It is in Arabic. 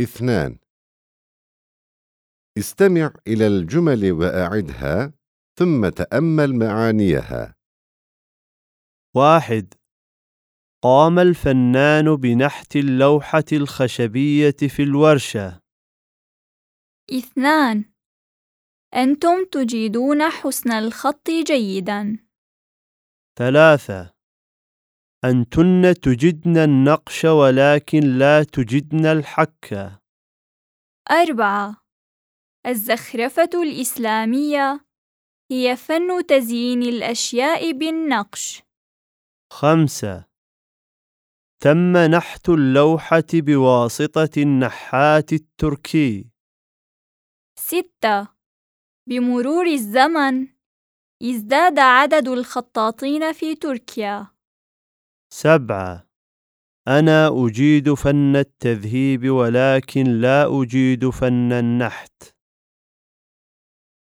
اثنان. استمع إلى الجمل وأعدها ثم تأمل معانيها. واحد. قام الفنان بنحت اللوحة الخشبية في الورشة. اثنان. أنتم تجيدون حسن الخط جيدا. ثلاثة. أنتن تجدن النقش ولكن لا تجدن الحك. أربعة. الزخرفة الإسلامية هي فن تزيين الأشياء بالنقش. خمسة. تم نحت اللوحة بواسطة النحات التركي. ستة. بمرور الزمن ازداد عدد الخطاطين في تركيا. سبعة. أنا أجيد فن التذهيب ولكن لا أجيد فن النحت.